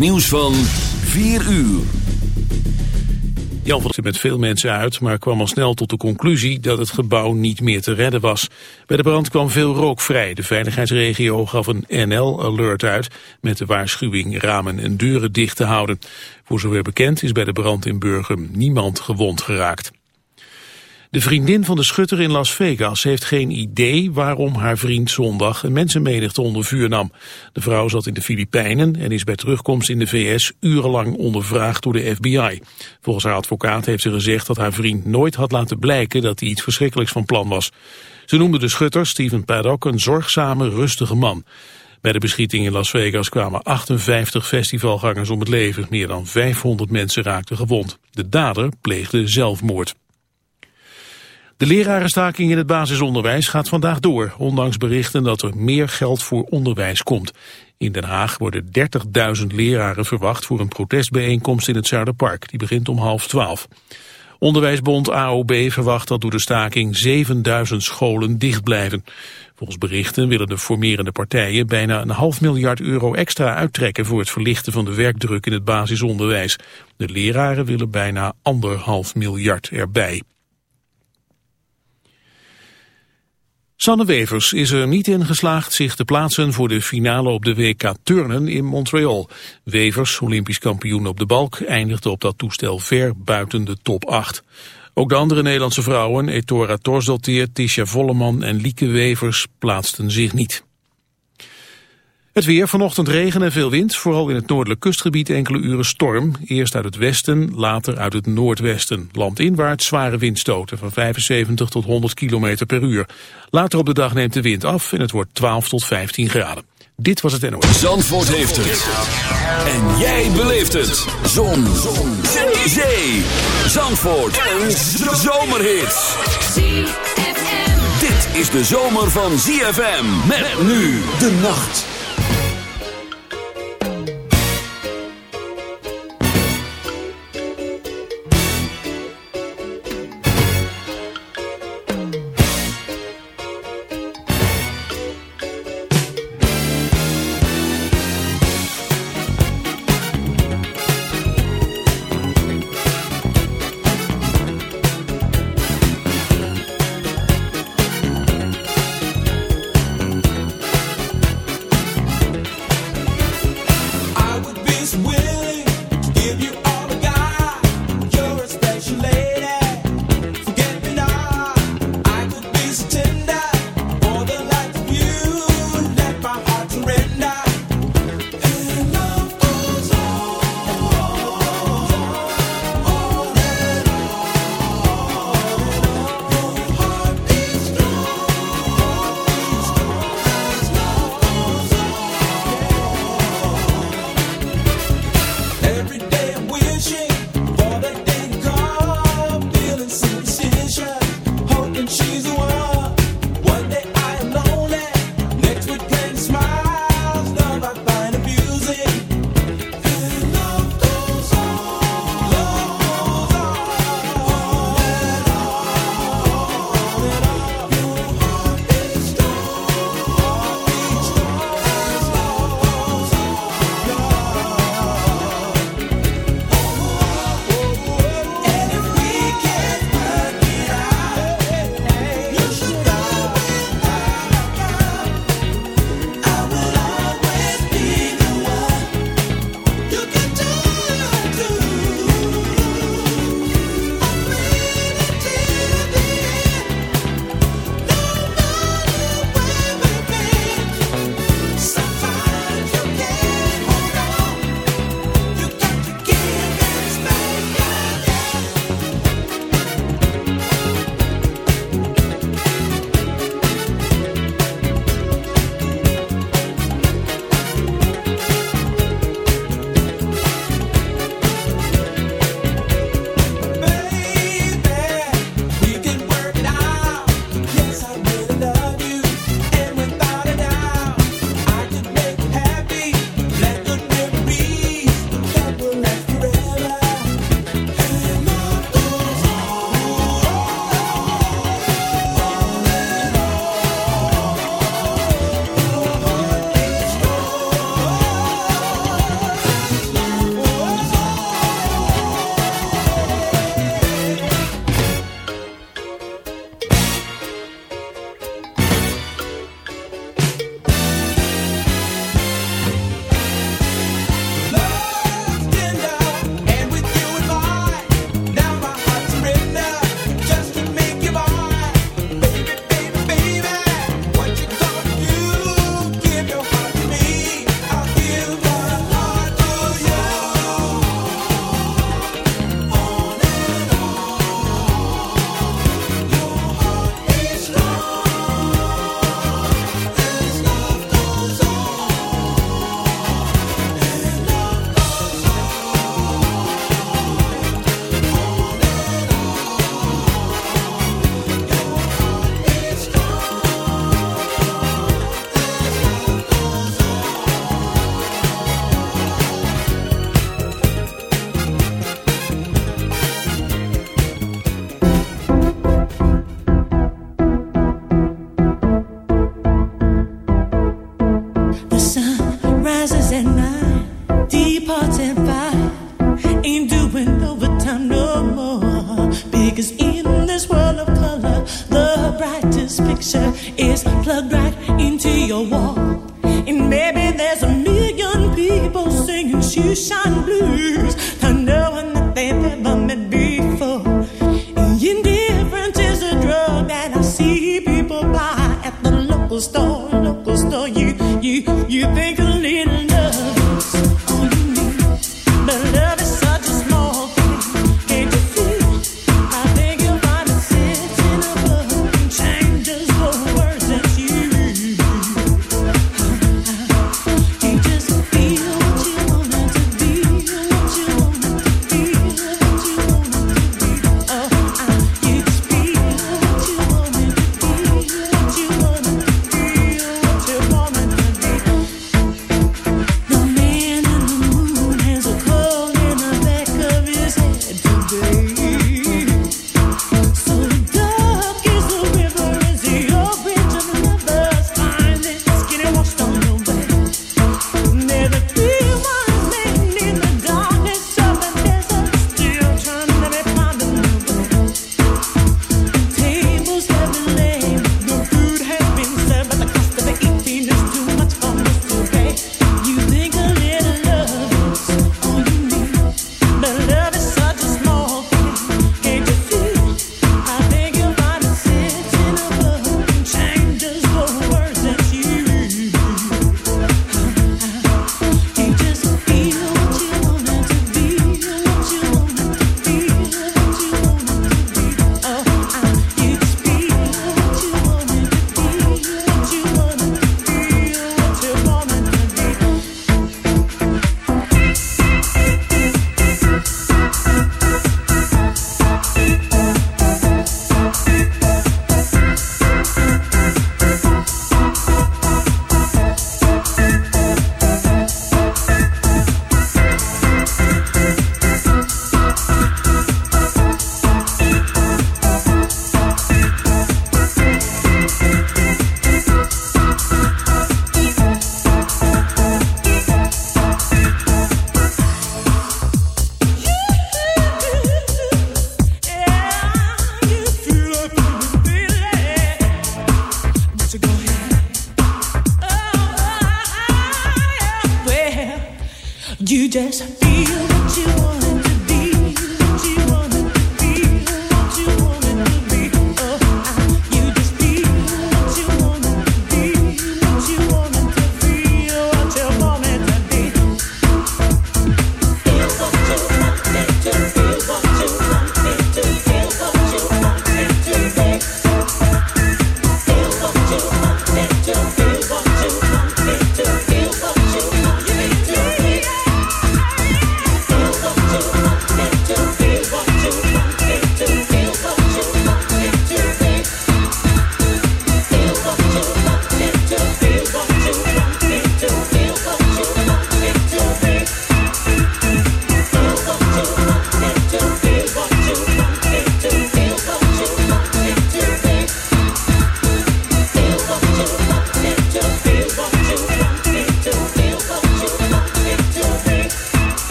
nieuws van 4 uur. Jan van met veel mensen uit, maar kwam al snel tot de conclusie dat het gebouw niet meer te redden was. Bij de brand kwam veel rook vrij. De veiligheidsregio gaf een NL-alert uit met de waarschuwing ramen en deuren dicht te houden. Voor zover bekend is bij de brand in Burgum niemand gewond geraakt. De vriendin van de schutter in Las Vegas heeft geen idee waarom haar vriend zondag een mensenmenigte onder vuur nam. De vrouw zat in de Filipijnen en is bij terugkomst in de VS urenlang ondervraagd door de FBI. Volgens haar advocaat heeft ze gezegd dat haar vriend nooit had laten blijken dat hij iets verschrikkelijks van plan was. Ze noemde de schutter, Steven Paddock, een zorgzame, rustige man. Bij de beschieting in Las Vegas kwamen 58 festivalgangers om het leven. Meer dan 500 mensen raakten gewond. De dader pleegde zelfmoord. De lerarenstaking in het basisonderwijs gaat vandaag door, ondanks berichten dat er meer geld voor onderwijs komt. In Den Haag worden 30.000 leraren verwacht voor een protestbijeenkomst in het Zuiderpark. Die begint om half twaalf. Onderwijsbond AOB verwacht dat door de staking 7000 scholen dicht blijven. Volgens berichten willen de formerende partijen bijna een half miljard euro extra uittrekken voor het verlichten van de werkdruk in het basisonderwijs. De leraren willen bijna anderhalf miljard erbij. Sanne Wevers is er niet in geslaagd zich te plaatsen voor de finale op de WK Turnen in Montreal. Wevers, olympisch kampioen op de balk, eindigde op dat toestel ver buiten de top 8. Ook de andere Nederlandse vrouwen, Etora Torsdottir, Tisha Volleman en Lieke Wevers, plaatsten zich niet. Het weer, vanochtend regen en veel wind, vooral in het noordelijk kustgebied enkele uren storm. Eerst uit het westen, later uit het noordwesten. Landinwaarts zware windstoten van 75 tot 100 km per uur. Later op de dag neemt de wind af en het wordt 12 tot 15 graden. Dit was het NOS. Zandvoort heeft het. En jij beleeft het. Zon. Zon. Zee. Zandvoort. Een zomerhit. Dit is de zomer van ZFM. Met nu de nacht.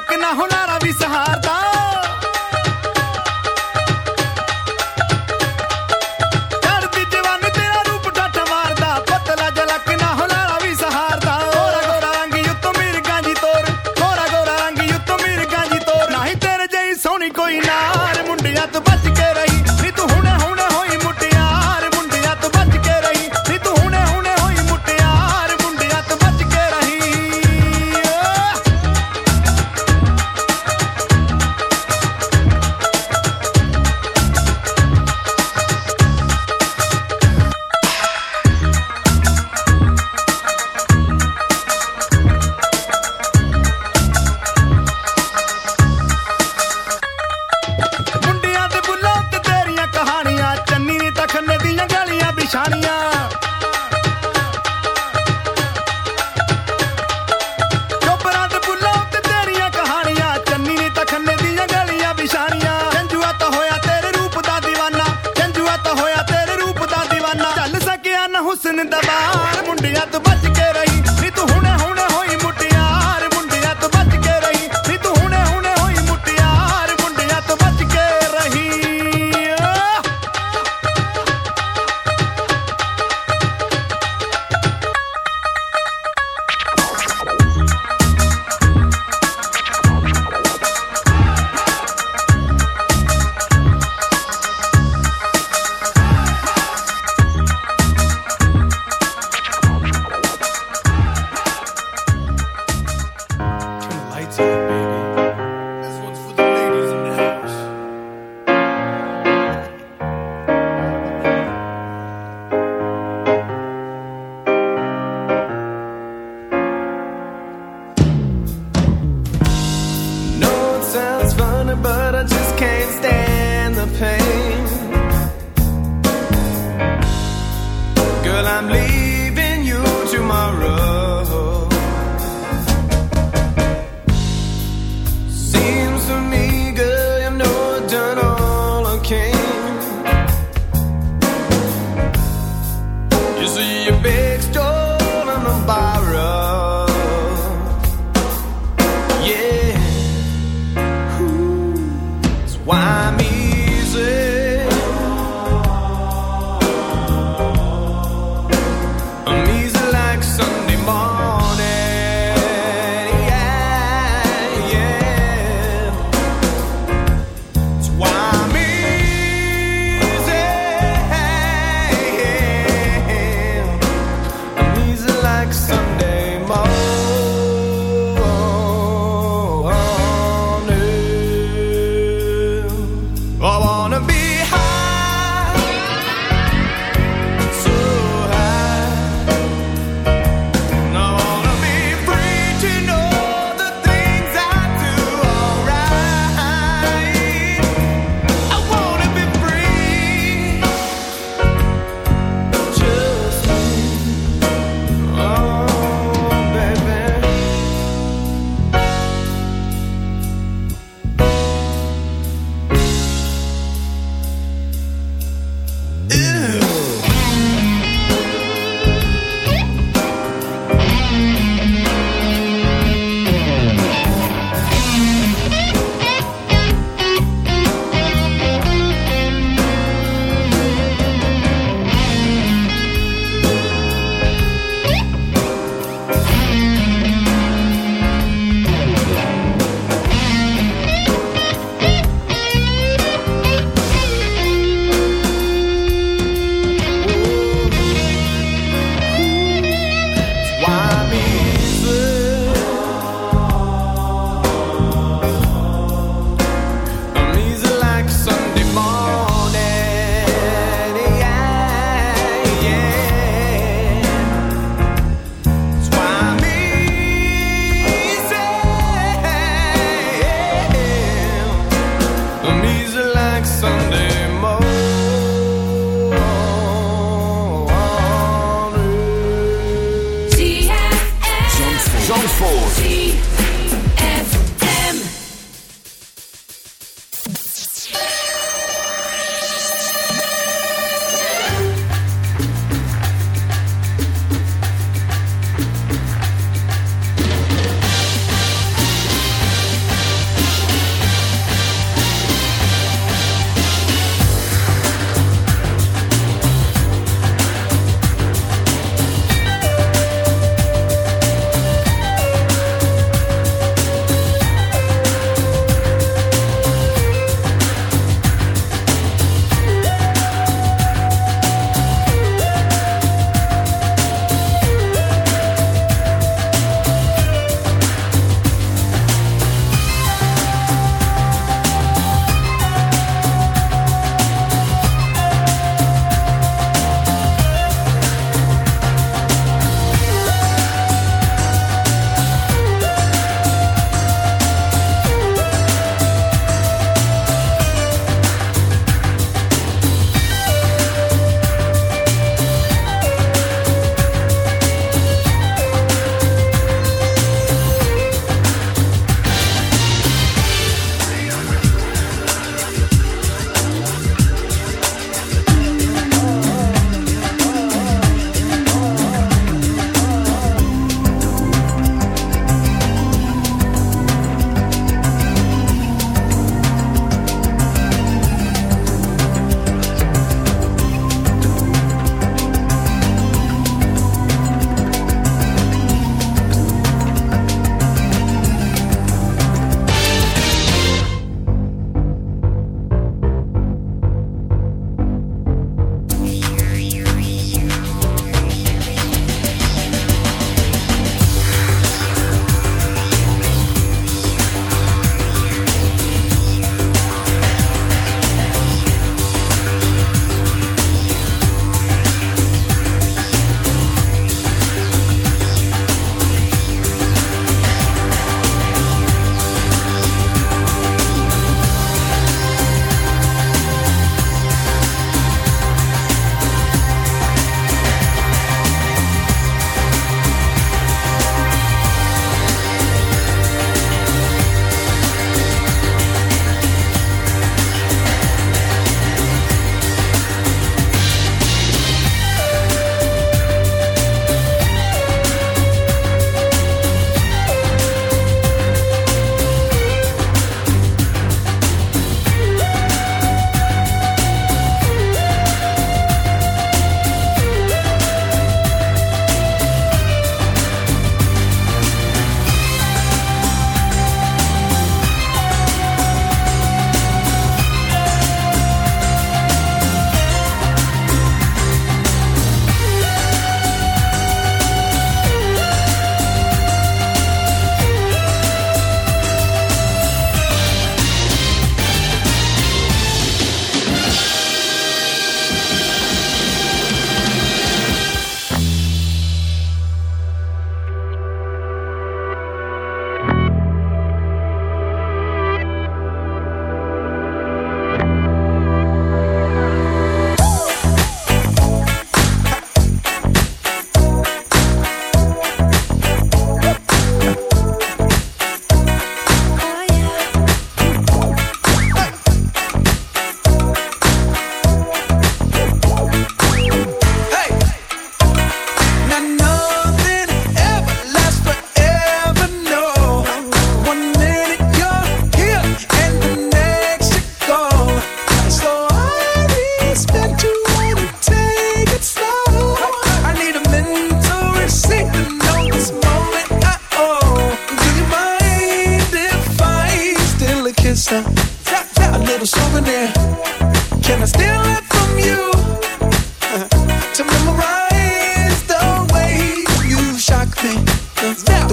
तक ना होना रवि सहारता। Thank you.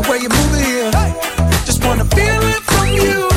way you move it here. Just wanna feel it from you.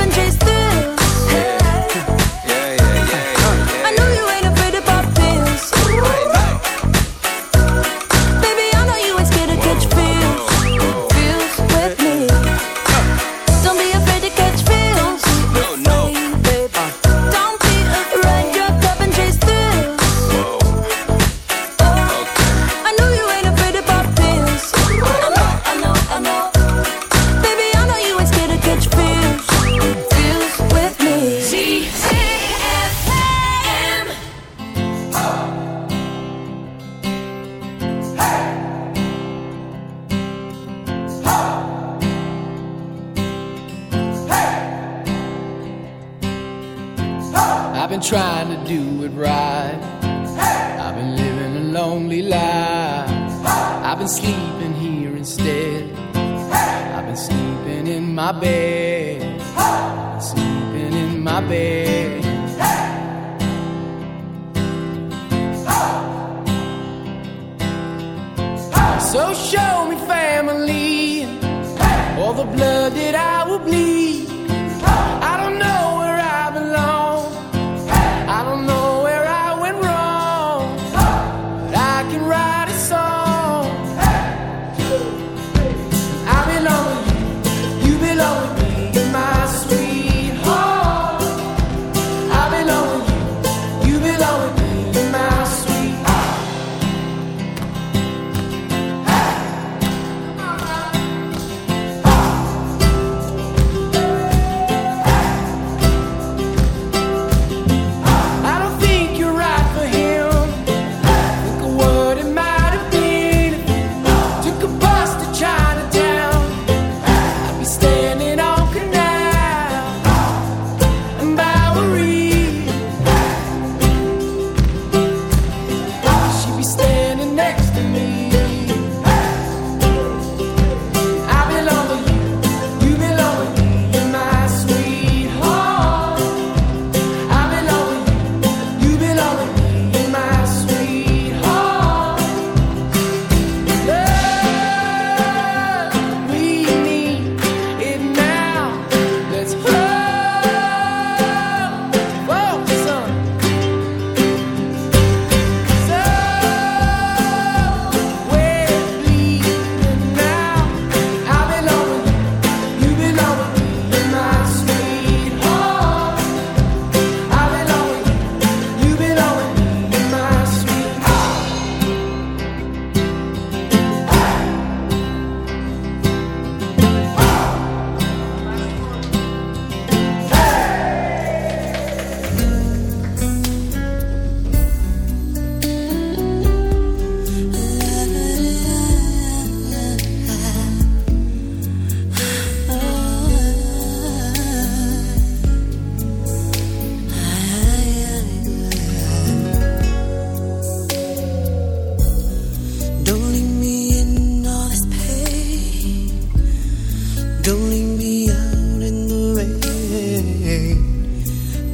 chase through. Hey.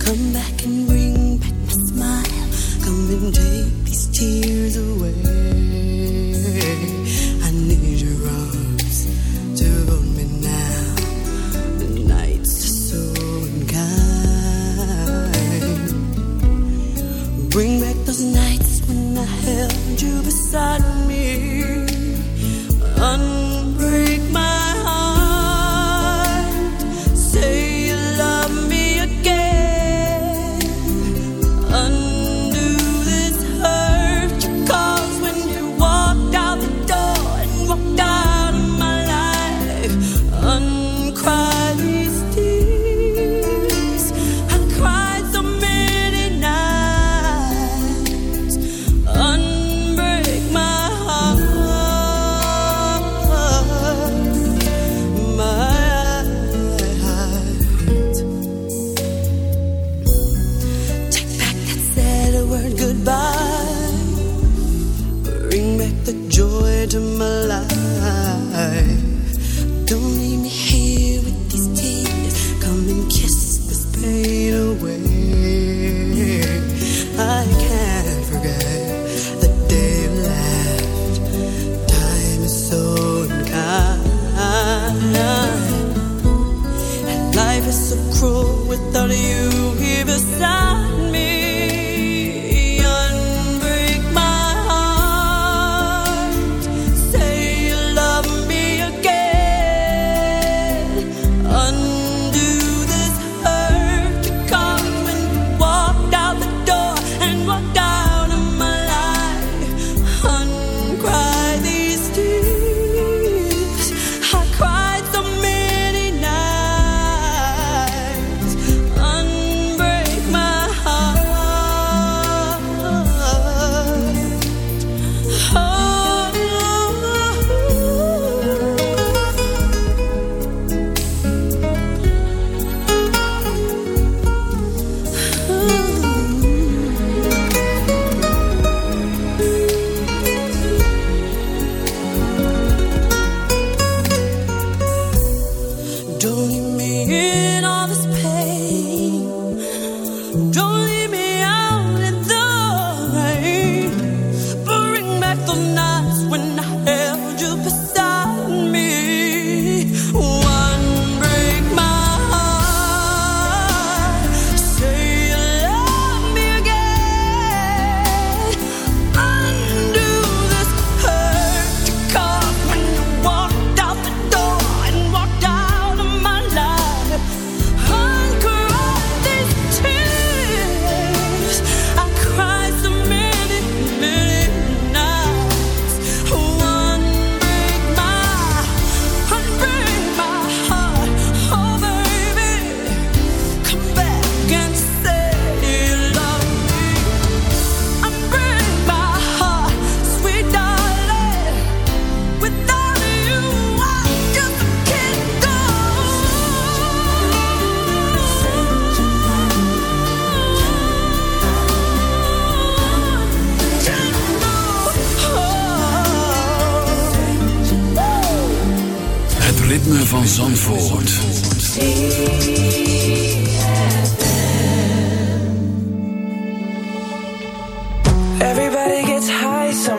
Come back and bring back my smile. Come and take these tears.